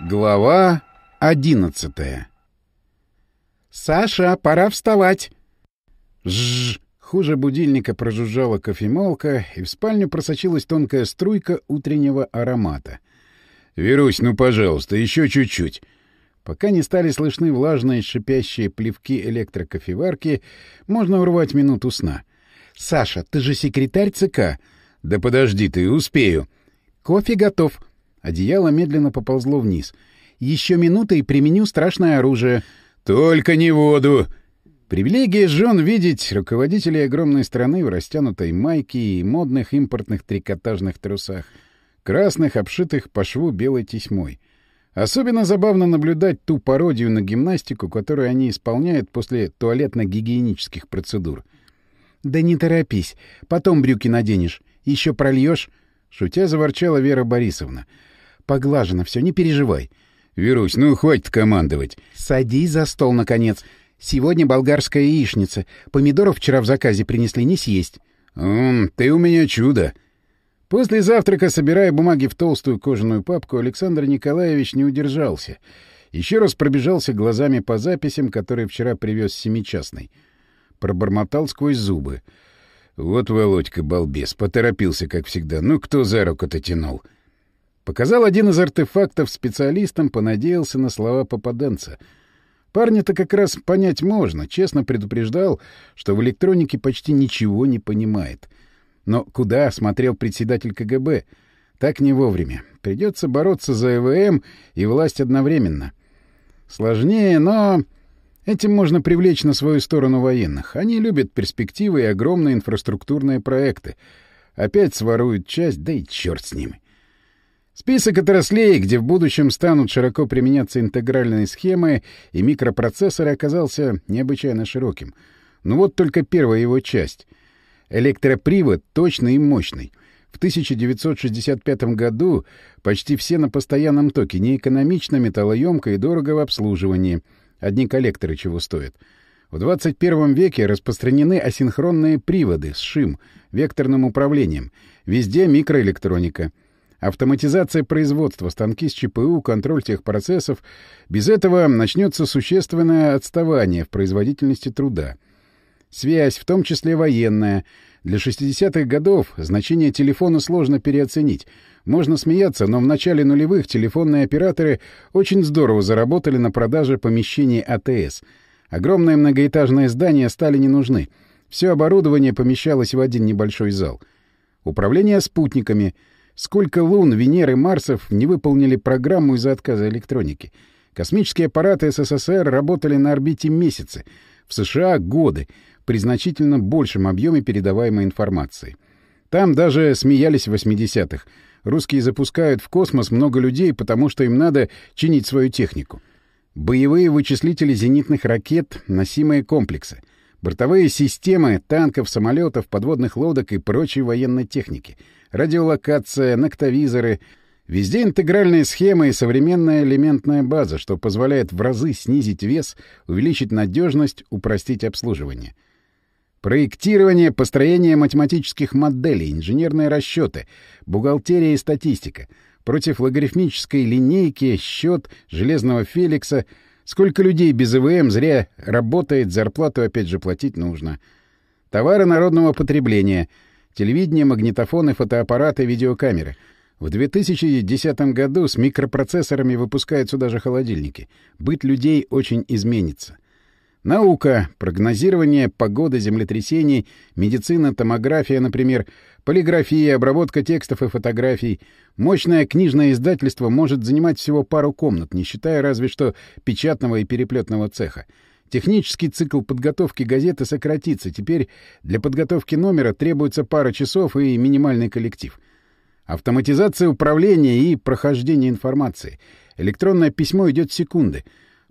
Глава одиннадцатая «Саша, пора вставать!» Жжж! Хуже будильника прожужжала кофемолка, и в спальню просочилась тонкая струйка утреннего аромата. «Верусь, ну, пожалуйста, еще чуть-чуть!» Пока не стали слышны влажные шипящие плевки электрокофеварки, можно урвать минуту сна. «Саша, ты же секретарь ЦК!» «Да подожди ты, успею!» «Кофе готов!» Одеяло медленно поползло вниз. «Еще минута и применю страшное оружие». «Только не воду!» Привилегия жен видеть руководителей огромной страны в растянутой майке и модных импортных трикотажных трусах, красных, обшитых по шву белой тесьмой. Особенно забавно наблюдать ту пародию на гимнастику, которую они исполняют после туалетно-гигиенических процедур. «Да не торопись, потом брюки наденешь. Еще прольешь?» Шутя заворчала Вера Борисовна. Поглажено все, не переживай. Верусь, ну хватит командовать. Садись за стол, наконец. Сегодня болгарская яичница. Помидоров вчера в заказе принесли, не съесть. Ммм, ты у меня чудо. После завтрака, собирая бумаги в толстую кожаную папку, Александр Николаевич не удержался. Еще раз пробежался глазами по записям, которые вчера привез семичастный. Пробормотал сквозь зубы. Вот Володька, балбес, поторопился, как всегда. Ну, кто за руку-то тянул? — Показал один из артефактов специалистам, понадеялся на слова попаданца. Парня-то как раз понять можно, честно предупреждал, что в электронике почти ничего не понимает. Но куда смотрел председатель КГБ? Так не вовремя. Придется бороться за ЭВМ и власть одновременно. Сложнее, но... Этим можно привлечь на свою сторону военных. Они любят перспективы и огромные инфраструктурные проекты. Опять своруют часть, да и черт с ними. Список отраслей, где в будущем станут широко применяться интегральные схемы и микропроцессоры, оказался необычайно широким. Но вот только первая его часть. Электропривод точный и мощный. В 1965 году почти все на постоянном токе, неэкономично, металлоемко и дорого в обслуживании. Одни коллекторы чего стоят. В 21 веке распространены асинхронные приводы с ШИМ, векторным управлением. Везде микроэлектроника — Автоматизация производства, станки с ЧПУ, контроль тех процессов. Без этого начнется существенное отставание в производительности труда. Связь, в том числе военная. Для 60-х годов значение телефона сложно переоценить. Можно смеяться, но в начале нулевых телефонные операторы очень здорово заработали на продаже помещений АТС. Огромные многоэтажные здания стали не нужны. Все оборудование помещалось в один небольшой зал. Управление спутниками — Сколько лун, Венеры, Марсов не выполнили программу из-за отказа электроники. Космические аппараты СССР работали на орбите месяцы, в США — годы, при значительно большем объеме передаваемой информации. Там даже смеялись в 80-х. Русские запускают в космос много людей, потому что им надо чинить свою технику. Боевые вычислители зенитных ракет, носимые комплексы, бортовые системы танков, самолетов, подводных лодок и прочей военной техники — радиолокация, ноктовизоры. Везде интегральные схемы и современная элементная база, что позволяет в разы снизить вес, увеличить надежность, упростить обслуживание. Проектирование, построение математических моделей, инженерные расчеты, бухгалтерия и статистика. Против логарифмической линейки, счет, железного Феликса. Сколько людей без ИВМ зря работает, зарплату опять же платить нужно. Товары народного потребления — телевидение, магнитофоны, фотоаппараты, видеокамеры. В 2010 году с микропроцессорами выпускаются даже холодильники. Быт людей очень изменится. Наука, прогнозирование погоды, землетрясений, медицина, томография, например, полиграфия, обработка текстов и фотографий. Мощное книжное издательство может занимать всего пару комнат, не считая разве что печатного и переплетного цеха. Технический цикл подготовки газеты сократится. Теперь для подготовки номера требуется пара часов и минимальный коллектив. Автоматизация управления и прохождения информации. Электронное письмо идет секунды.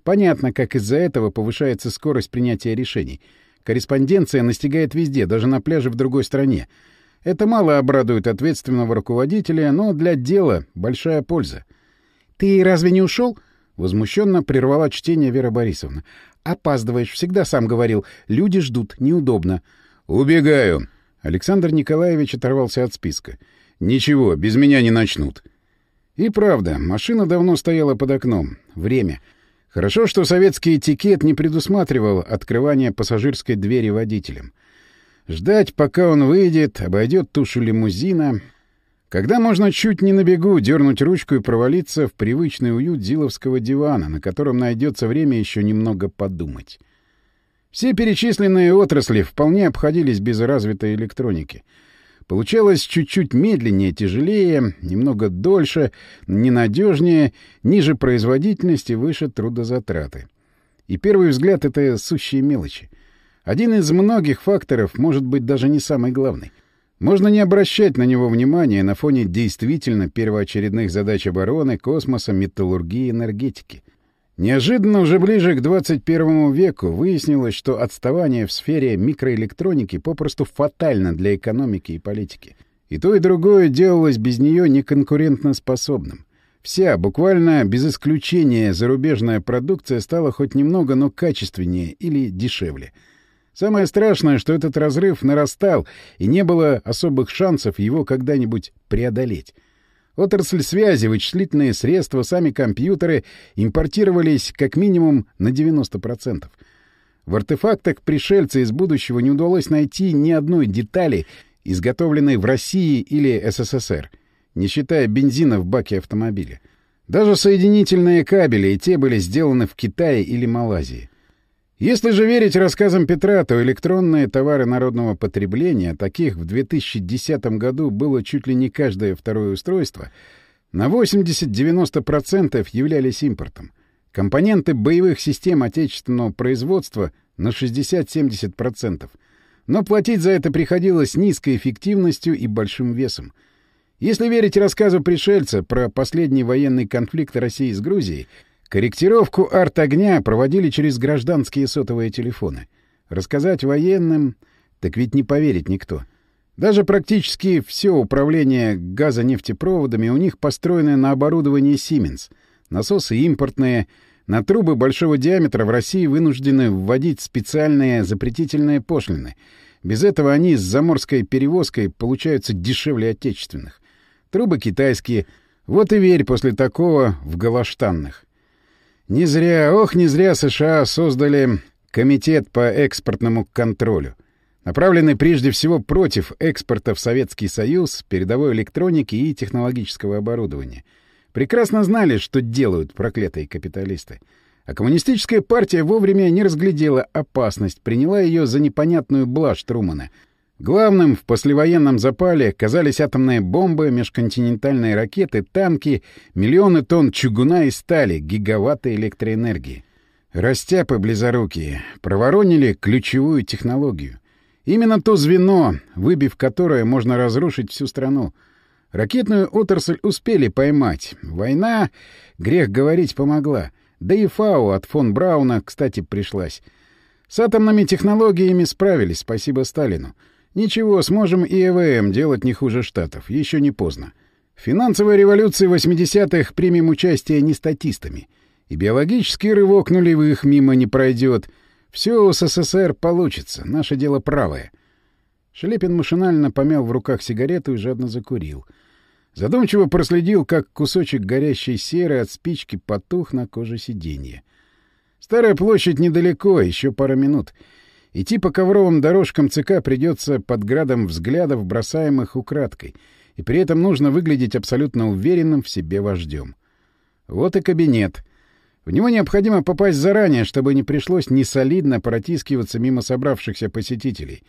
Понятно, как из-за этого повышается скорость принятия решений. Корреспонденция настигает везде, даже на пляже в другой стране. Это мало обрадует ответственного руководителя, но для дела большая польза. «Ты разве не ушел?» Возмущенно прервала чтение Вера Борисовна. «Опаздываешь, всегда сам говорил. Люди ждут, неудобно». «Убегаю». Александр Николаевич оторвался от списка. «Ничего, без меня не начнут». И правда, машина давно стояла под окном. Время. Хорошо, что советский этикет не предусматривал открывание пассажирской двери водителем. Ждать, пока он выйдет, обойдет тушу лимузина. Когда можно чуть не на бегу дернуть ручку и провалиться в привычный уют зиловского дивана, на котором найдется время еще немного подумать. Все перечисленные отрасли вполне обходились без развитой электроники. Получалось чуть-чуть медленнее, тяжелее, немного дольше, ненадежнее, ниже производительности, выше трудозатраты. И первый взгляд — это сущие мелочи. Один из многих факторов, может быть, даже не самый главный. Можно не обращать на него внимания на фоне действительно первоочередных задач обороны, космоса, металлургии, энергетики. Неожиданно уже ближе к 21 веку выяснилось, что отставание в сфере микроэлектроники попросту фатально для экономики и политики. И то, и другое делалось без нее неконкурентноспособным. Вся, буквально без исключения, зарубежная продукция стала хоть немного, но качественнее или дешевле. Самое страшное, что этот разрыв нарастал, и не было особых шансов его когда-нибудь преодолеть. Отрасль связи, вычислительные средства, сами компьютеры импортировались как минимум на 90%. В артефактах пришельца из будущего не удалось найти ни одной детали, изготовленной в России или СССР, не считая бензина в баке автомобиля. Даже соединительные кабели и те были сделаны в Китае или Малайзии. Если же верить рассказам Петра, то электронные товары народного потребления, таких в 2010 году было чуть ли не каждое второе устройство, на 80-90% являлись импортом. Компоненты боевых систем отечественного производства на 60-70%. Но платить за это приходилось низкой эффективностью и большим весом. Если верить рассказу пришельца про последний военный конфликт России с Грузией, Корректировку арт-огня проводили через гражданские сотовые телефоны. Рассказать военным... Так ведь не поверит никто. Даже практически все управление газонефтепроводами у них построено на оборудовании Siemens. Насосы импортные. На трубы большого диаметра в России вынуждены вводить специальные запретительные пошлины. Без этого они с заморской перевозкой получаются дешевле отечественных. Трубы китайские. Вот и верь после такого в галаштанных. Не зря, ох, не зря США создали Комитет по экспортному контролю, направленный прежде всего против экспорта в Советский Союз передовой электроники и технологического оборудования. Прекрасно знали, что делают проклятые капиталисты. А коммунистическая партия вовремя не разглядела опасность, приняла ее за непонятную блажь Трумана — Главным в послевоенном запале казались атомные бомбы, межконтинентальные ракеты, танки, миллионы тонн чугуна и стали, гигаватты электроэнергии. Растяпы близорукие проворонили ключевую технологию. Именно то звено, выбив которое можно разрушить всю страну. Ракетную отрасль успели поймать. Война, грех говорить, помогла. Да и ФАО от фон Брауна, кстати, пришлась. С атомными технологиями справились, спасибо Сталину. Ничего, сможем и ЭВМ делать не хуже Штатов. Еще не поздно. В финансовой революции 80-х примем участие не статистами. И биологический рывок нулевых мимо не пройдет. Все у СССР получится. Наше дело правое. Шелепин машинально помял в руках сигарету и жадно закурил. Задумчиво проследил, как кусочек горящей серы от спички потух на коже сиденья. Старая площадь недалеко, еще пара минут — Идти по ковровым дорожкам ЦК придется под градом взглядов, бросаемых украдкой, и при этом нужно выглядеть абсолютно уверенным в себе вождем. Вот и кабинет. В него необходимо попасть заранее, чтобы не пришлось несолидно протискиваться мимо собравшихся посетителей.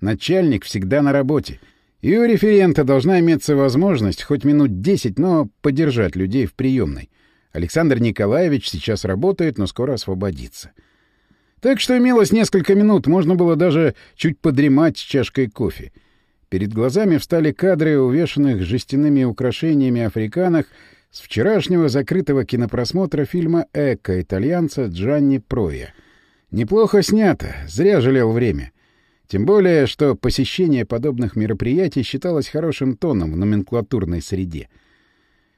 Начальник всегда на работе. И у референта должна иметься возможность хоть минут десять, но подержать людей в приемной. Александр Николаевич сейчас работает, но скоро освободится. — так что имелось несколько минут, можно было даже чуть подремать с чашкой кофе. Перед глазами встали кадры увешанных жестяными украшениями африканах с вчерашнего закрытого кинопросмотра фильма «Эко» итальянца Джанни Проя. Неплохо снято, зря жалел время. Тем более, что посещение подобных мероприятий считалось хорошим тоном в номенклатурной среде.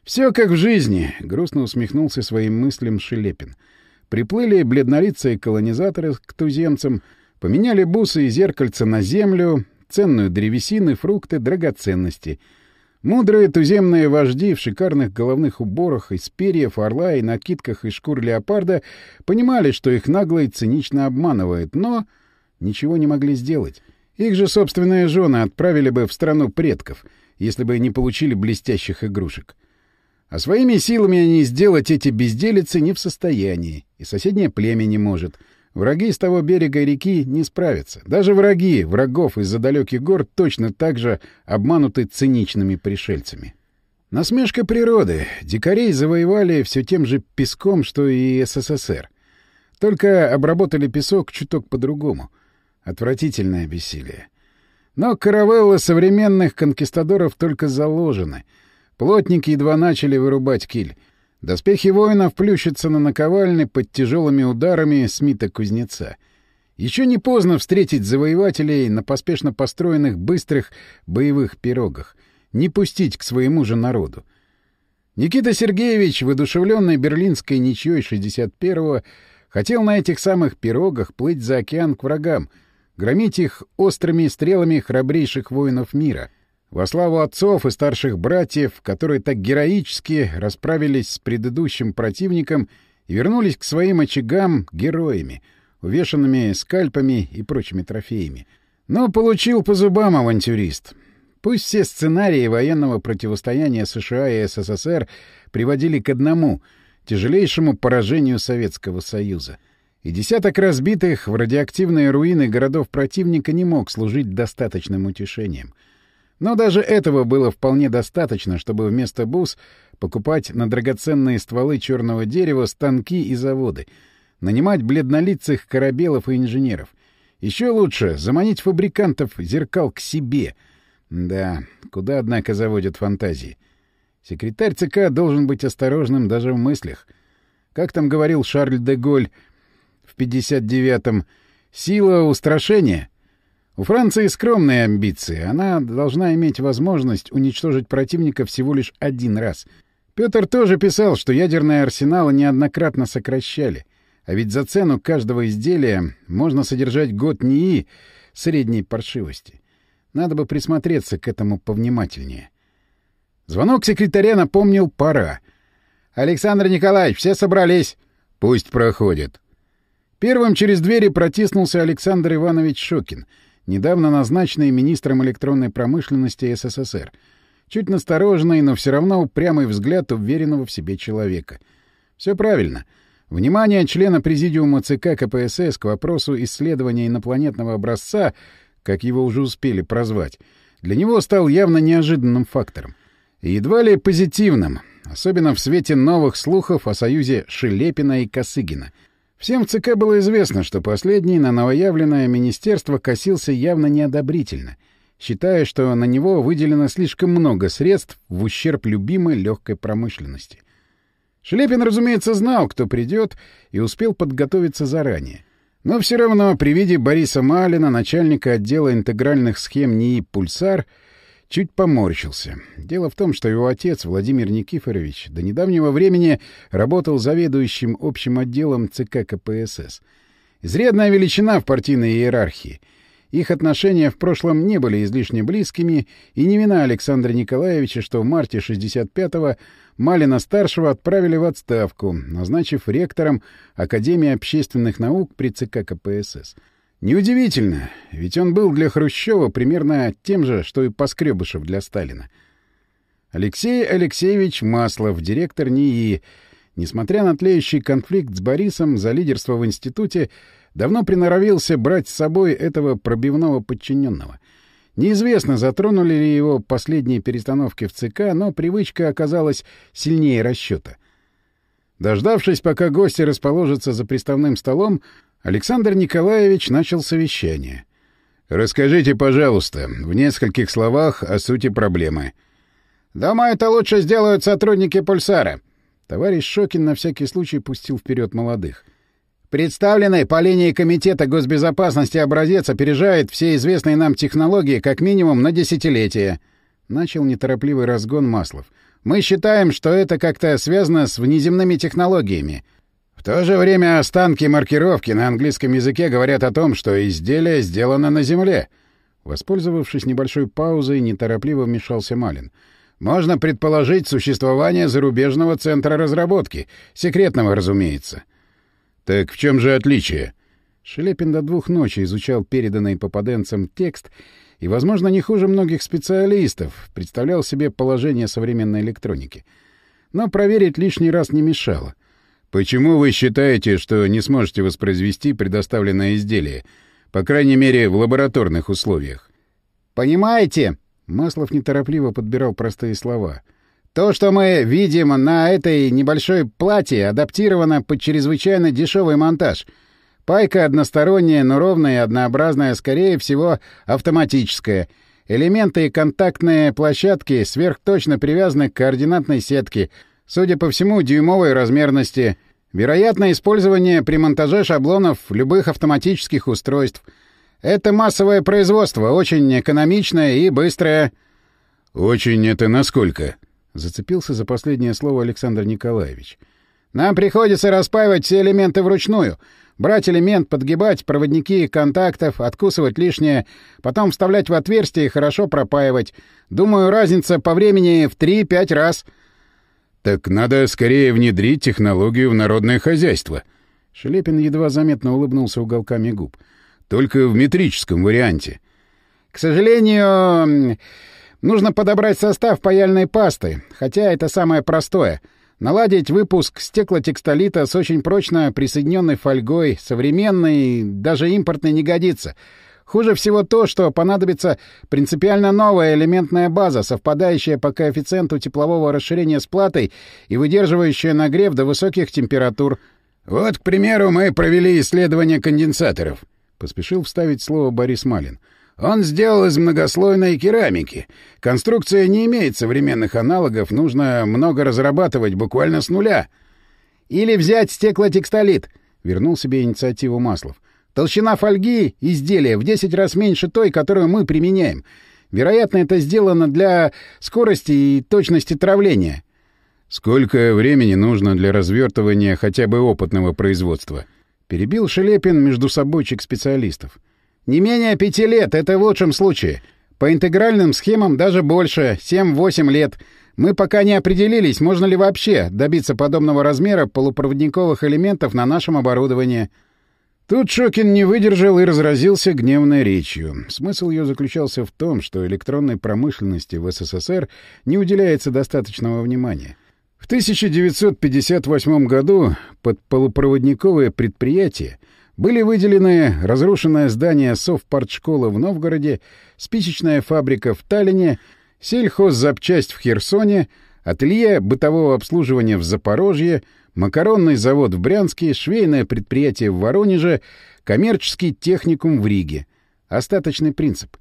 «Все как в жизни», — грустно усмехнулся своим мыслям Шелепин — Приплыли бледнолицые колонизаторы к туземцам, поменяли бусы и зеркальца на землю, ценную древесины, фрукты, драгоценности. Мудрые туземные вожди в шикарных головных уборах из перьев орла и накидках из шкур леопарда понимали, что их нагло и цинично обманывают, но ничего не могли сделать. Их же собственные жены отправили бы в страну предков, если бы не получили блестящих игрушек. А своими силами они сделать эти безделицы не в состоянии, и соседнее племя не может. Враги с того берега реки не справятся. Даже враги врагов из-за далеких гор точно так же обмануты циничными пришельцами. Насмешка природы. Дикарей завоевали все тем же песком, что и СССР. Только обработали песок чуток по-другому. Отвратительное бессилие. Но каравеллы современных конкистадоров только заложены. Плотники едва начали вырубать киль. Доспехи воинов плющатся на наковальне под тяжелыми ударами Смита-кузнеца. Еще не поздно встретить завоевателей на поспешно построенных быстрых боевых пирогах. Не пустить к своему же народу. Никита Сергеевич, воодушевленный берлинской ничьей 61-го, хотел на этих самых пирогах плыть за океан к врагам — громить их острыми стрелами храбрейших воинов мира, во славу отцов и старших братьев, которые так героически расправились с предыдущим противником и вернулись к своим очагам героями, увешанными скальпами и прочими трофеями. Но получил по зубам авантюрист. Пусть все сценарии военного противостояния США и СССР приводили к одному — тяжелейшему поражению Советского Союза — и десяток разбитых в радиоактивные руины городов противника не мог служить достаточным утешением. Но даже этого было вполне достаточно, чтобы вместо бус покупать на драгоценные стволы черного дерева станки и заводы, нанимать бледнолицых корабелов и инженеров. Еще лучше заманить фабрикантов зеркал к себе. Да, куда, однако, заводят фантазии. Секретарь ЦК должен быть осторожным даже в мыслях. Как там говорил Шарль де Голь, в 59-м «Сила устрашения». У Франции скромные амбиции. Она должна иметь возможность уничтожить противника всего лишь один раз. Петр тоже писал, что ядерные арсеналы неоднократно сокращали. А ведь за цену каждого изделия можно содержать год НИИ средней паршивости. Надо бы присмотреться к этому повнимательнее. Звонок секретаря напомнил «пора». «Александр Николаевич, все собрались». «Пусть проходят», Первым через двери протиснулся Александр Иванович Шокин, недавно назначенный министром электронной промышленности СССР. Чуть настороженный, но все равно упрямый взгляд уверенного в себе человека. Все правильно. Внимание члена президиума ЦК КПСС к вопросу исследования инопланетного образца, как его уже успели прозвать, для него стал явно неожиданным фактором. И едва ли позитивным, особенно в свете новых слухов о союзе Шелепина и Косыгина — Всем в ЦК было известно, что последний на новоявленное министерство косился явно неодобрительно, считая, что на него выделено слишком много средств в ущерб любимой легкой промышленности. Шлепин, разумеется, знал, кто придет, и успел подготовиться заранее. Но все равно при виде Бориса Малина, начальника отдела интегральных схем НИИ «Пульсар», чуть поморщился. Дело в том, что его отец, Владимир Никифорович, до недавнего времени работал заведующим общим отделом ЦК КПСС. Изрядная величина в партийной иерархии. Их отношения в прошлом не были излишне близкими, и не вина Александра Николаевича, что в марте 65-го Малина-старшего отправили в отставку, назначив ректором Академии общественных наук при ЦК КПСС. Неудивительно, ведь он был для Хрущева примерно тем же, что и Поскребышев для Сталина. Алексей Алексеевич Маслов, директор НИИ, несмотря на тлеющий конфликт с Борисом за лидерство в институте, давно приноровился брать с собой этого пробивного подчиненного. Неизвестно, затронули ли его последние перестановки в ЦК, но привычка оказалась сильнее расчета. Дождавшись, пока гости расположатся за приставным столом, Александр Николаевич начал совещание. «Расскажите, пожалуйста, в нескольких словах о сути проблемы». «Думаю, это лучше сделают сотрудники «Пульсара». Товарищ Шокин на всякий случай пустил вперед молодых. Представленный по линии Комитета госбезопасности образец опережает все известные нам технологии как минимум на десятилетия. Начал неторопливый разгон Маслов. Мы считаем, что это как-то связано с внеземными технологиями. В то же время останки маркировки на английском языке говорят о том, что изделие сделано на Земле. Воспользовавшись небольшой паузой, неторопливо вмешался Малин. Можно предположить существование зарубежного центра разработки, секретного, разумеется. Так в чем же отличие? Шелепин до двух ночи изучал переданный попаденцам текст и, возможно, не хуже многих специалистов, представлял себе положение современной электроники. Но проверить лишний раз не мешало. Почему вы считаете, что не сможете воспроизвести предоставленное изделие, по крайней мере, в лабораторных условиях? Понимаете, Маслов неторопливо подбирал простые слова. То, что мы видим на этой небольшой плате, адаптировано под чрезвычайно дешевый монтаж. Пайка односторонняя, но ровная и однообразная, скорее всего, автоматическая. Элементы и контактные площадки сверхточно привязаны к координатной сетке — Судя по всему, дюймовой размерности. Вероятно, использование при монтаже шаблонов любых автоматических устройств. Это массовое производство, очень экономичное и быстрое. «Очень это насколько?» — зацепился за последнее слово Александр Николаевич. «Нам приходится распаивать все элементы вручную. Брать элемент, подгибать проводники контактов, откусывать лишнее, потом вставлять в отверстие и хорошо пропаивать. Думаю, разница по времени в 3-5 раз». Так надо скорее внедрить технологию в народное хозяйство. Шелепин едва заметно улыбнулся уголками губ. Только в метрическом варианте. К сожалению, нужно подобрать состав паяльной пасты, хотя это самое простое. Наладить выпуск стеклотекстолита с очень прочно присоединенной фольгой, современной, даже импортной не годится — Хуже всего то, что понадобится принципиально новая элементная база, совпадающая по коэффициенту теплового расширения с платой и выдерживающая нагрев до высоких температур. «Вот, к примеру, мы провели исследование конденсаторов», — поспешил вставить слово Борис Малин. «Он сделал из многослойной керамики. Конструкция не имеет современных аналогов, нужно много разрабатывать буквально с нуля». «Или взять стеклотекстолит», — вернул себе инициативу Маслов. Толщина фольги изделия в 10 раз меньше той, которую мы применяем. Вероятно, это сделано для скорости и точности травления. Сколько времени нужно для развертывания хотя бы опытного производства? Перебил Шелепин между собойчик специалистов. Не менее пяти лет, это в лучшем случае. По интегральным схемам даже больше, 7-8 лет. Мы пока не определились, можно ли вообще добиться подобного размера полупроводниковых элементов на нашем оборудовании. Тут Шокин не выдержал и разразился гневной речью. Смысл ее заключался в том, что электронной промышленности в СССР не уделяется достаточного внимания. В 1958 году под полупроводниковое предприятие были выделены разрушенное здание совпартшколы в Новгороде, спичечная фабрика в Таллине, сельхоззапчасть в Херсоне, ателье бытового обслуживания в Запорожье — макаронный завод в Брянске, швейное предприятие в Воронеже, коммерческий техникум в Риге. Остаточный принцип.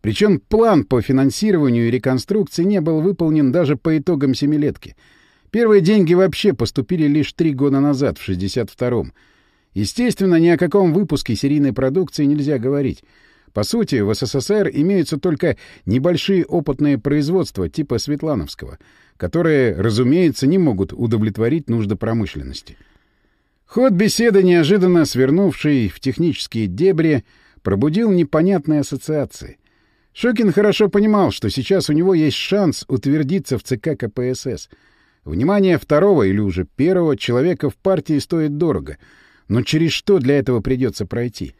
Причем план по финансированию и реконструкции не был выполнен даже по итогам семилетки. Первые деньги вообще поступили лишь три года назад, в 62-м. Естественно, ни о каком выпуске серийной продукции нельзя говорить. По сути, в СССР имеются только небольшие опытные производства типа Светлановского — которые, разумеется, не могут удовлетворить нужды промышленности. Ход беседы, неожиданно свернувший в технические дебри, пробудил непонятные ассоциации. Шокин хорошо понимал, что сейчас у него есть шанс утвердиться в ЦК КПСС. Внимание второго или уже первого человека в партии стоит дорого, но через что для этого придется пройти?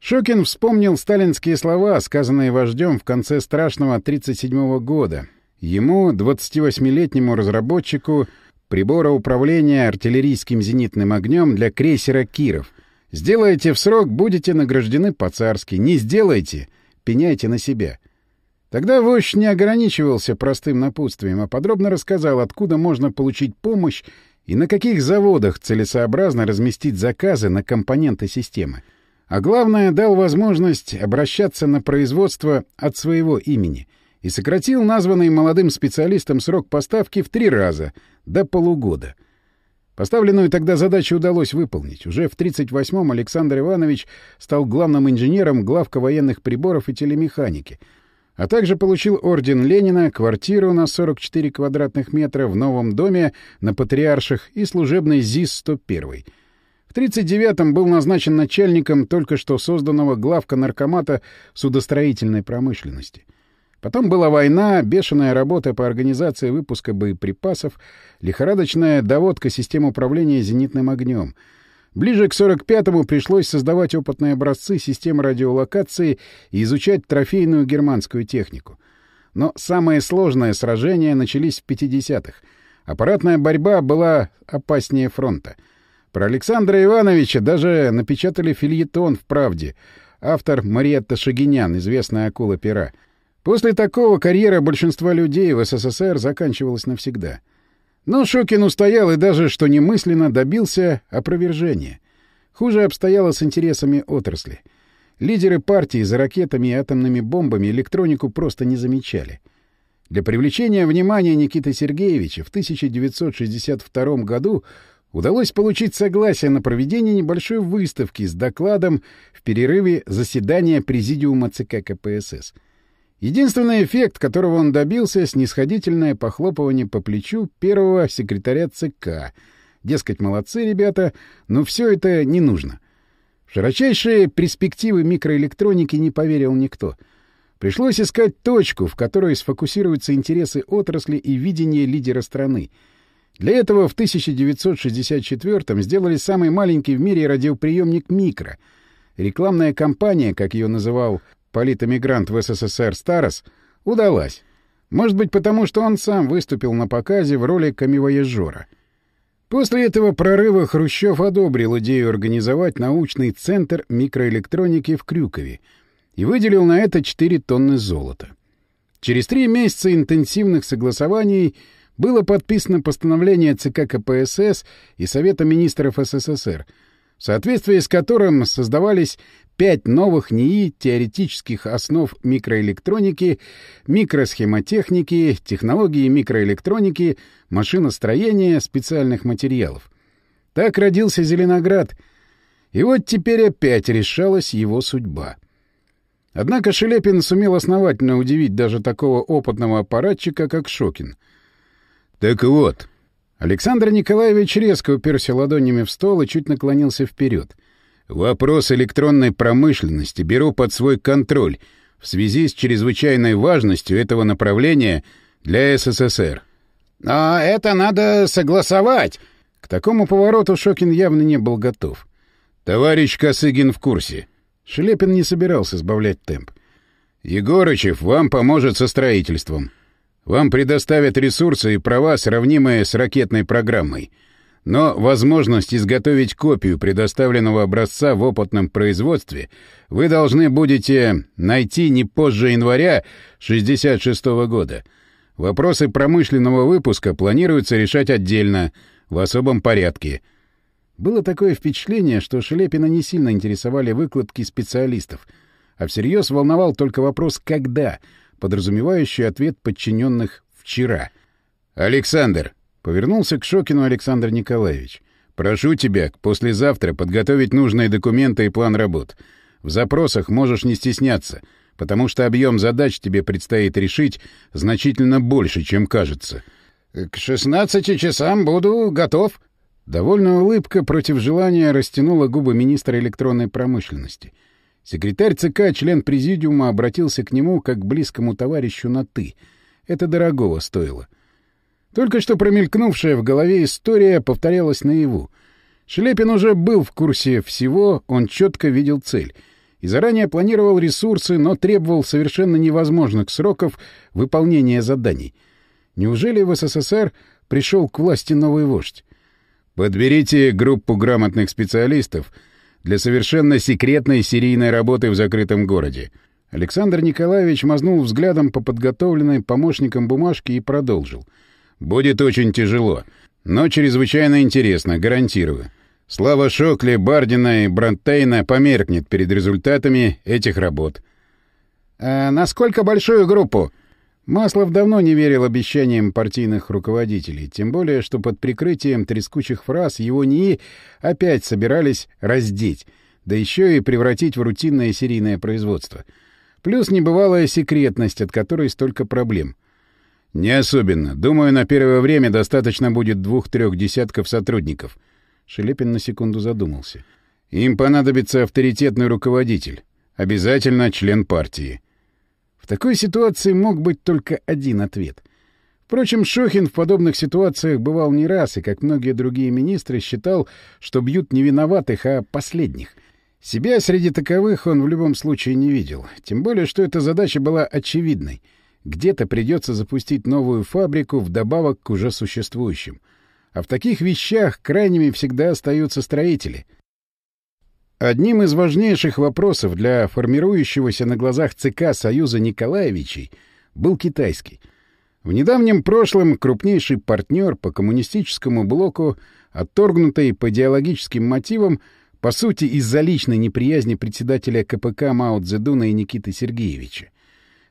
Шокин вспомнил сталинские слова, сказанные вождем в конце страшного 1937 года, Ему, 28-летнему разработчику прибора управления артиллерийским зенитным огнем для крейсера «Киров». Сделаете в срок, будете награждены по-царски. Не сделайте — пеняйте на себя. Тогда вождь не ограничивался простым напутствием, а подробно рассказал, откуда можно получить помощь и на каких заводах целесообразно разместить заказы на компоненты системы. А главное, дал возможность обращаться на производство от своего имени — и сократил названный молодым специалистом срок поставки в три раза, до полугода. Поставленную тогда задачу удалось выполнить. Уже в 1938-м Александр Иванович стал главным инженером главка военных приборов и телемеханики, а также получил орден Ленина, квартиру на 44 квадратных метра в новом доме на Патриарших и служебный ЗИС-101. В 1939-м был назначен начальником только что созданного главка наркомата судостроительной промышленности — Потом была война, бешеная работа по организации выпуска боеприпасов, лихорадочная доводка систем управления зенитным огнем. Ближе к 45-му пришлось создавать опытные образцы систем радиолокации и изучать трофейную германскую технику. Но самые сложные сражения начались в 50-х. Аппаратная борьба была опаснее фронта. Про Александра Ивановича даже напечатали фильетон в «Правде». Автор Мариетта Шагинян, известная акула пера — После такого карьера большинства людей в СССР заканчивалась навсегда. Но Шокин устоял и даже, что немысленно, добился опровержения. Хуже обстояло с интересами отрасли. Лидеры партии за ракетами и атомными бомбами электронику просто не замечали. Для привлечения внимания Никиты Сергеевича в 1962 году удалось получить согласие на проведение небольшой выставки с докладом в перерыве заседания Президиума ЦК КПСС — Единственный эффект, которого он добился, — снисходительное похлопывание по плечу первого секретаря ЦК. Дескать, молодцы ребята, но все это не нужно. В широчайшие перспективы микроэлектроники не поверил никто. Пришлось искать точку, в которой сфокусируются интересы отрасли и видение лидера страны. Для этого в 1964-м сделали самый маленький в мире радиоприемник «Микро». Рекламная кампания, как ее называл политэмигрант в СССР Старос, удалась. Может быть, потому что он сам выступил на показе в роли камевояжера. После этого прорыва Хрущев одобрил идею организовать научный центр микроэлектроники в Крюкове и выделил на это 4 тонны золота. Через три месяца интенсивных согласований было подписано постановление ЦК КПСС и Совета министров СССР, в соответствии с которым создавались пять новых НИИ теоретических основ микроэлектроники, микросхемотехники, технологии микроэлектроники, машиностроения, специальных материалов. Так родился Зеленоград, и вот теперь опять решалась его судьба. Однако Шелепин сумел основательно удивить даже такого опытного аппаратчика, как Шокин. «Так вот...» Александр Николаевич резко уперся ладонями в стол и чуть наклонился вперед — Вопрос электронной промышленности беру под свой контроль в связи с чрезвычайной важностью этого направления для СССР. Но это надо согласовать. К такому повороту Шокин явно не был готов. Товарищ Косыгин в курсе. Шелепин не собирался сбавлять темп. Егорычев вам поможет со строительством. Вам предоставят ресурсы и права, сравнимые с ракетной программой — но возможность изготовить копию предоставленного образца в опытном производстве вы должны будете найти не позже января 1966 года. Вопросы промышленного выпуска планируется решать отдельно, в особом порядке. Было такое впечатление, что Шелепина не сильно интересовали выкладки специалистов, а всерьез волновал только вопрос «когда», подразумевающий ответ подчиненных «вчера». «Александр, Повернулся к Шокину Александр Николаевич. «Прошу тебя послезавтра подготовить нужные документы и план работ. В запросах можешь не стесняться, потому что объем задач тебе предстоит решить значительно больше, чем кажется». «К шестнадцати часам буду готов». Довольная улыбка против желания растянула губы министра электронной промышленности. Секретарь ЦК, член президиума, обратился к нему как к близкому товарищу на «ты». Это дорогого стоило. Только что промелькнувшая в голове история повторялась наяву. Шлепин уже был в курсе всего, он четко видел цель. И заранее планировал ресурсы, но требовал совершенно невозможных сроков выполнения заданий. Неужели в СССР пришел к власти новый вождь? «Подберите группу грамотных специалистов для совершенно секретной серийной работы в закрытом городе». Александр Николаевич мазнул взглядом по подготовленной помощникам бумажке и продолжил — Будет очень тяжело, но чрезвычайно интересно, гарантирую. Слава Шокли, Бардина и Брантейна померкнет перед результатами этих работ. «А насколько большую группу?» Маслов давно не верил обещаниям партийных руководителей, тем более, что под прикрытием трескучих фраз его НИИ опять собирались раздеть, да еще и превратить в рутинное серийное производство. Плюс небывалая секретность, от которой столько проблем. «Не особенно. Думаю, на первое время достаточно будет двух-трех десятков сотрудников». Шелепин на секунду задумался. «Им понадобится авторитетный руководитель. Обязательно член партии». В такой ситуации мог быть только один ответ. Впрочем, Шохин в подобных ситуациях бывал не раз, и, как многие другие министры, считал, что бьют не виноватых, а последних. Себя среди таковых он в любом случае не видел. Тем более, что эта задача была очевидной. Где-то придется запустить новую фабрику вдобавок к уже существующим. А в таких вещах крайними всегда остаются строители. Одним из важнейших вопросов для формирующегося на глазах ЦК Союза Николаевичей был китайский. В недавнем прошлом крупнейший партнер по коммунистическому блоку, отторгнутый по идеологическим мотивам, по сути, из-за личной неприязни председателя КПК Мао Цзэдуна и Никиты Сергеевича.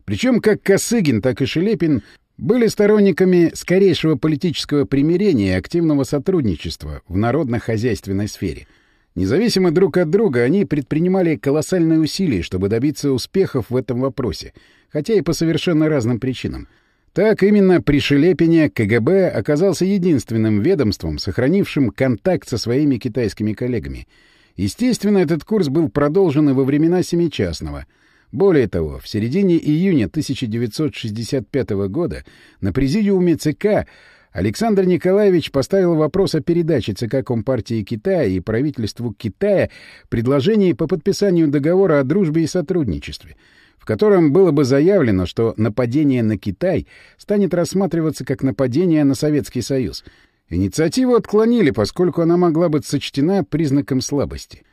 Причем как Косыгин, так и Шелепин были сторонниками скорейшего политического примирения и активного сотрудничества в народно-хозяйственной сфере. Независимо друг от друга, они предпринимали колоссальные усилия, чтобы добиться успехов в этом вопросе, хотя и по совершенно разным причинам. Так именно при Шелепине КГБ оказался единственным ведомством, сохранившим контакт со своими китайскими коллегами — Естественно, этот курс был продолжен и во времена Семичастного. Более того, в середине июня 1965 года на президиуме ЦК Александр Николаевич поставил вопрос о передаче ЦК Компартии Китая и правительству Китая предложений по подписанию договора о дружбе и сотрудничестве, в котором было бы заявлено, что нападение на Китай станет рассматриваться как нападение на Советский Союз — Инициативу отклонили, поскольку она могла быть сочтена признаком слабости.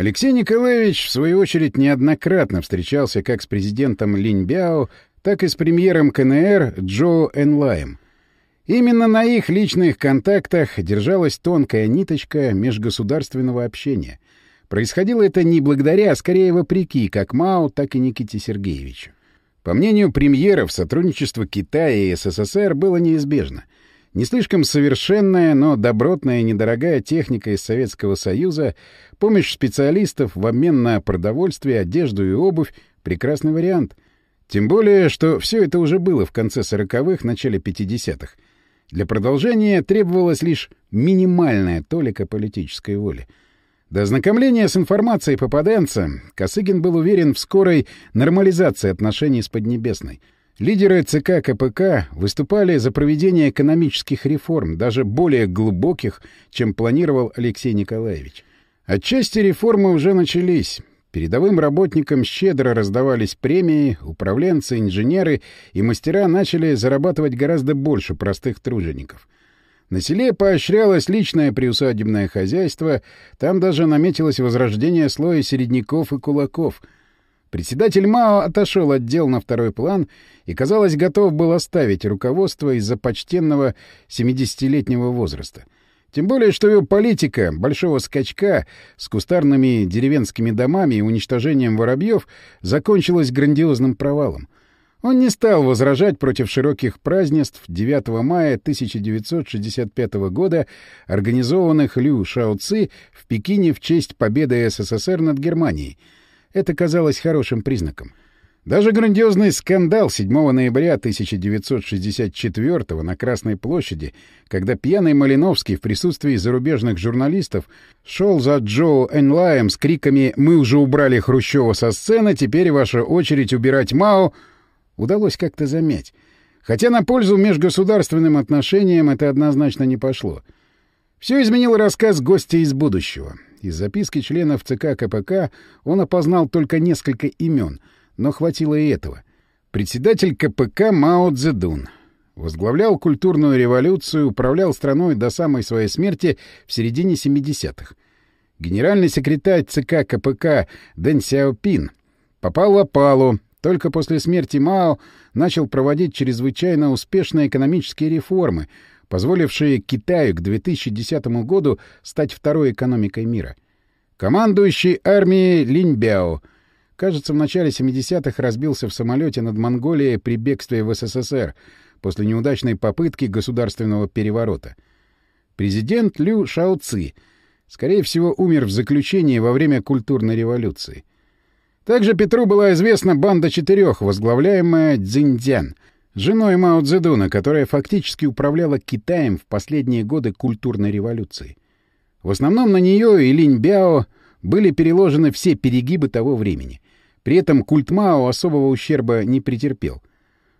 Алексей Николаевич, в свою очередь, неоднократно встречался как с президентом Линь Бяо, так и с премьером КНР Джо Энлаем. Именно на их личных контактах держалась тонкая ниточка межгосударственного общения. Происходило это не благодаря, а скорее вопреки как Мао, так и Никите Сергеевичу. По мнению премьеров, сотрудничество Китая и СССР было неизбежно — не слишком совершенная, но добротная и недорогая техника из Советского Союза, помощь специалистов в обмен на продовольствие, одежду и обувь — прекрасный вариант. Тем более, что все это уже было в конце сороковых, начале пятидесятых. Для продолжения требовалась лишь минимальная толика политической воли. До ознакомления с информацией попаданца Косыгин был уверен в скорой нормализации отношений с Поднебесной — Лидеры ЦК КПК выступали за проведение экономических реформ, даже более глубоких, чем планировал Алексей Николаевич. Отчасти реформы уже начались. Передовым работникам щедро раздавались премии, управленцы, инженеры и мастера начали зарабатывать гораздо больше простых тружеников. На селе поощрялось личное приусадебное хозяйство, там даже наметилось возрождение слоя середняков и кулаков — Председатель МАО отошел от дел на второй план и, казалось, готов был оставить руководство из-за почтенного 70-летнего возраста. Тем более, что его политика большого скачка с кустарными деревенскими домами и уничтожением воробьев закончилась грандиозным провалом. Он не стал возражать против широких празднеств 9 мая 1965 года, организованных Лю Шао Ци в Пекине в честь победы СССР над Германией — это казалось хорошим признаком. Даже грандиозный скандал 7 ноября 1964 на Красной площади, когда пьяный Малиновский в присутствии зарубежных журналистов шел за Джо Энлаем с криками «Мы уже убрали Хрущева со сцены, теперь ваша очередь убирать Мао», удалось как-то замять. Хотя на пользу межгосударственным отношениям это однозначно не пошло. Все изменил рассказ гостя из будущего. Из записки членов ЦК КПК он опознал только несколько имен, но хватило и этого. Председатель КПК Мао Цзэдун. Возглавлял культурную революцию, управлял страной до самой своей смерти в середине 70-х. Генеральный секретарь ЦК КПК Дэн Сяопин попал в опалу, только после смерти Мао начал проводить чрезвычайно успешные экономические реформы, позволившие Китаю к 2010 году стать второй экономикой мира. Командующий армией Линьбяо, кажется, в начале 70-х разбился в самолете над Монголией при бегстве в СССР после неудачной попытки государственного переворота. Президент Лю Шаоци, скорее всего, умер в заключении во время культурной революции. Также Петру была известна банда четырех, возглавляемая Цзиньцзян — женой Мао Цзэдуна, которая фактически управляла Китаем в последние годы культурной революции. В основном на нее и Линь Бяо были переложены все перегибы того времени. При этом культ Мао особого ущерба не претерпел.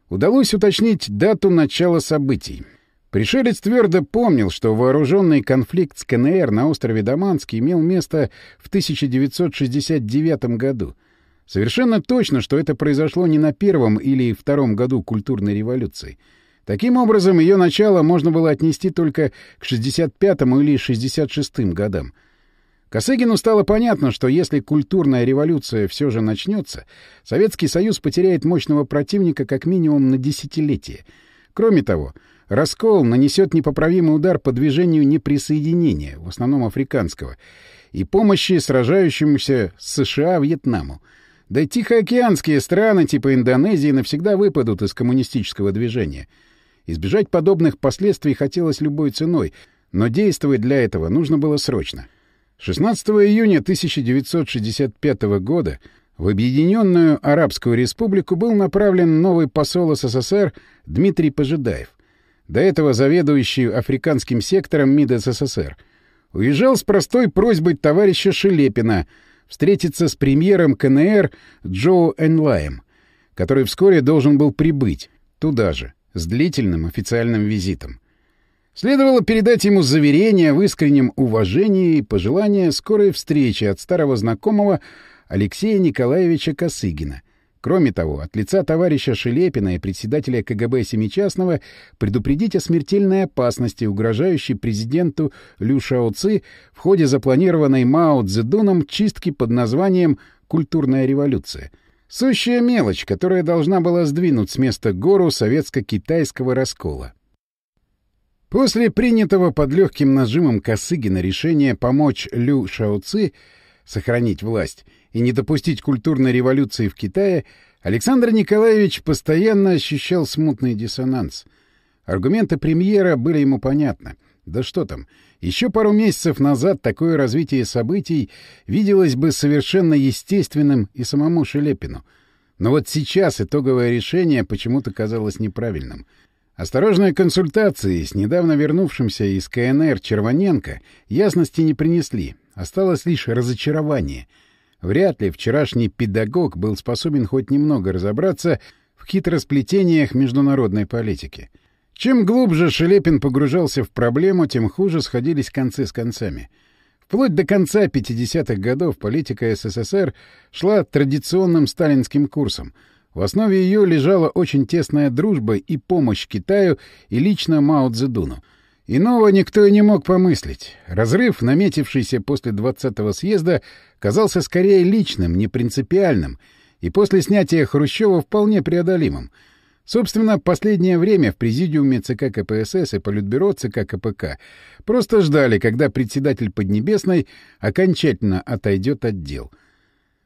Удалось уточнить дату начала событий. Пришелец твердо помнил, что вооруженный конфликт с КНР на острове Даманский имел место в 1969 году. Совершенно точно, что это произошло не на первом или втором году культурной революции. Таким образом, ее начало можно было отнести только к 65 или 66 годам. Косыгину стало понятно, что если культурная революция все же начнется, Советский Союз потеряет мощного противника как минимум на десятилетие. Кроме того, Раскол нанесет непоправимый удар по движению неприсоединения, в основном африканского, и помощи сражающемуся с США Вьетнаму. Да и тихоокеанские страны типа Индонезии навсегда выпадут из коммунистического движения. Избежать подобных последствий хотелось любой ценой, но действовать для этого нужно было срочно. 16 июня 1965 года в Объединенную Арабскую Республику был направлен новый посол СССР Дмитрий Пожидаев до этого заведующий африканским сектором МИД СССР, уезжал с простой просьбой товарища Шелепина встретиться с премьером КНР Джо Энлаем, который вскоре должен был прибыть туда же, с длительным официальным визитом. Следовало передать ему заверение в искреннем уважении и пожелание скорой встречи от старого знакомого Алексея Николаевича Косыгина — Кроме того, от лица товарища Шелепина и председателя КГБ Семичастного предупредить о смертельной опасности, угрожающей президенту Лю Шаоци в ходе запланированной Мао Цзэдуном чистки под названием «Культурная революция». Сущая мелочь, которая должна была сдвинуть с места гору советско-китайского раскола. После принятого под легким нажимом Косыгина решения помочь Лю Шаоци сохранить власть — и не допустить культурной революции в Китае, Александр Николаевич постоянно ощущал смутный диссонанс. Аргументы премьера были ему понятны. Да что там, еще пару месяцев назад такое развитие событий виделось бы совершенно естественным и самому Шелепину. Но вот сейчас итоговое решение почему-то казалось неправильным. Осторожные консультации с недавно вернувшимся из КНР Червоненко ясности не принесли, осталось лишь разочарование — Вряд ли вчерашний педагог был способен хоть немного разобраться в хитросплетениях международной политики. Чем глубже Шелепин погружался в проблему, тем хуже сходились концы с концами. Вплоть до конца 50-х годов политика СССР шла традиционным сталинским курсом. В основе ее лежала очень тесная дружба и помощь Китаю и лично Мао Цзэдуну — Иного никто и не мог помыслить. Разрыв, наметившийся после 20-го съезда, казался скорее личным, не принципиальным, и после снятия Хрущева вполне преодолимым. Собственно, последнее время в президиуме ЦК КПСС и Политбюро ЦК КПК просто ждали, когда председатель Поднебесной окончательно отойдет от дел —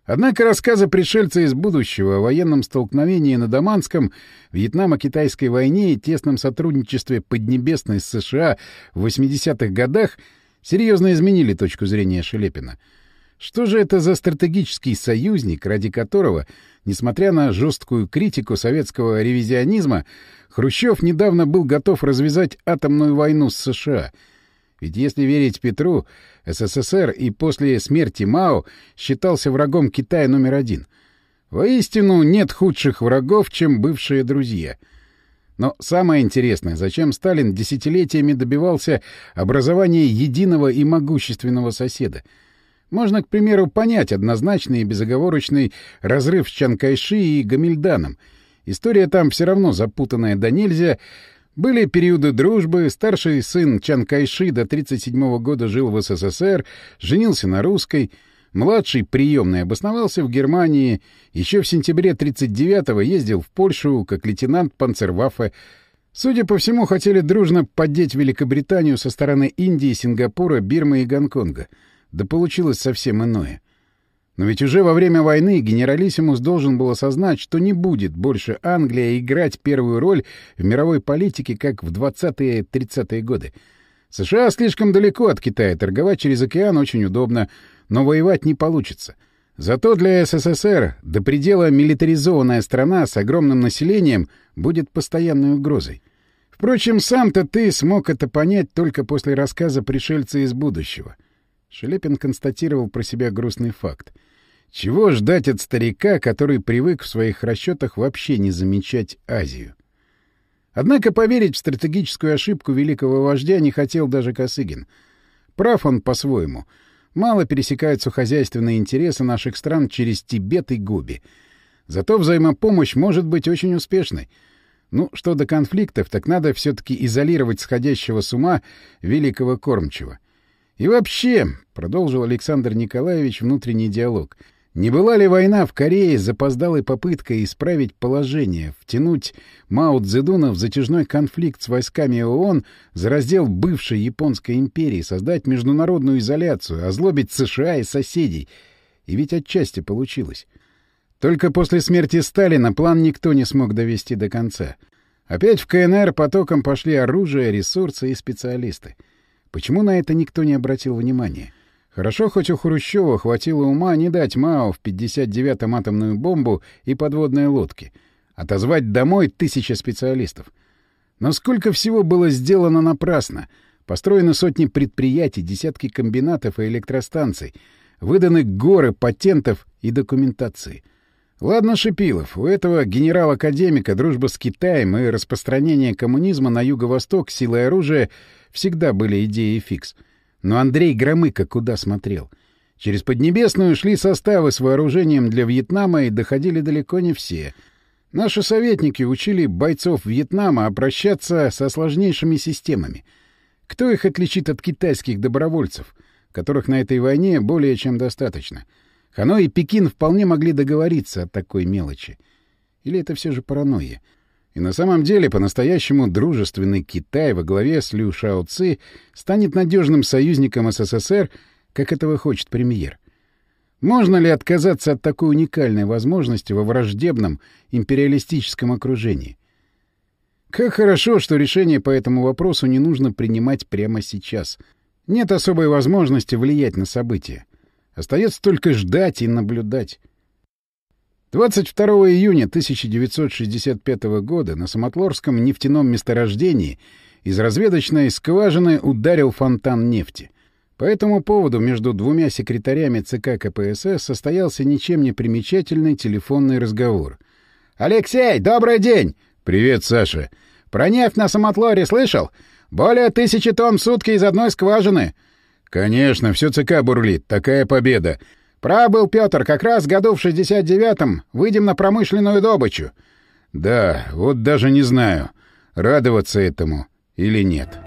Однако рассказы пришельца из будущего о военном столкновении на Даманском, Вьетнамо-Китайской войне и тесном сотрудничестве Поднебесной с США в 80-х годах серьезно изменили точку зрения Шелепина. Что же это за стратегический союзник, ради которого, несмотря на жесткую критику советского ревизионизма, Хрущев недавно был готов развязать атомную войну с США — ведь если верить Петру, СССР и после смерти Мао считался врагом Китая номер один. Воистину, нет худших врагов, чем бывшие друзья. Но самое интересное, зачем Сталин десятилетиями добивался образования единого и могущественного соседа? Можно, к примеру, понять однозначный и безоговорочный разрыв с Чанкайши и Гамильданом. История там все равно запутанная до нельзя, были периоды дружбы, старший сын Чан Кайши до 1937 года жил в СССР, женился на русской, младший приемный обосновался в Германии, еще в сентябре 1939-го ездил в Польшу как лейтенант панцерваффе. Судя по всему, хотели дружно поддеть Великобританию со стороны Индии, Сингапура, Бирмы и Гонконга. Да получилось совсем иное. Но ведь уже во время войны генералиссимус должен был осознать, что не будет больше Англия играть первую роль в мировой политике, как в 20-30-е годы. США слишком далеко от Китая, торговать через океан очень удобно, но воевать не получится. Зато для СССР до предела милитаризованная страна с огромным населением будет постоянной угрозой. Впрочем, сам-то ты смог это понять только после рассказа пришельца из будущего. Шелепин констатировал про себя грустный факт. Чего ждать от старика, который привык в своих расчетах вообще не замечать Азию? Однако поверить в стратегическую ошибку великого вождя не хотел даже Косыгин. Прав он по-своему. Мало пересекаются хозяйственные интересы наших стран через Тибет и Гоби. Зато взаимопомощь может быть очень успешной. Ну, что до конфликтов, так надо все-таки изолировать сходящего с ума великого кормчего. И вообще, — продолжил Александр Николаевич внутренний диалог, — не была ли война в Корее запоздалой попыткой исправить положение, втянуть Мао Цзэдуна в затяжной конфликт с войсками ООН за раздел бывшей Японской империи, создать международную изоляцию, озлобить США и соседей? И ведь отчасти получилось. Только после смерти Сталина план никто не смог довести до конца. Опять в КНР потоком пошли оружие, ресурсы и специалисты. Почему на это никто не обратил внимания? — Хорошо, хоть у Хрущева хватило ума не дать Мао в 59-м атомную бомбу и подводные лодки, отозвать домой тысячи специалистов. Но сколько всего было сделано напрасно. Построены сотни предприятий, десятки комбинатов и электростанций, выданы горы патентов и документации. Ладно, Шипилов, у этого генерал-академика дружба с Китаем и распространение коммунизма на юго-восток силой оружия всегда были идеей фикс — но Андрей Громыко куда смотрел? Через Поднебесную шли составы с вооружением для Вьетнама и доходили далеко не все. Наши советники учили бойцов Вьетнама обращаться со сложнейшими системами. Кто их отличит от китайских добровольцев, которых на этой войне более чем достаточно? Ханой и Пекин вполне могли договориться о такой мелочи. Или это все же паранойя? И на самом деле по-настоящему дружественный Китай во главе с Лю Шао Ци станет надежным союзником СССР, как этого хочет премьер. Можно ли отказаться от такой уникальной возможности во враждебном империалистическом окружении? Как хорошо, что решение по этому вопросу не нужно принимать прямо сейчас. Нет особой возможности влиять на события. Остается только ждать и наблюдать. 22 июня 1965 года на Самотлорском нефтяном месторождении из разведочной скважины ударил фонтан нефти. По этому поводу между двумя секретарями ЦК КПСС состоялся ничем не примечательный телефонный разговор. «Алексей, добрый день!» «Привет, Саша!» «Про нефть на Самотлоре слышал? Более тысячи тонн в сутки из одной скважины!» «Конечно, все ЦК бурлит. Такая победа!» Прав был Петр, как раз году в 69-м выйдем на промышленную добычу. Да, вот даже не знаю, радоваться этому или нет».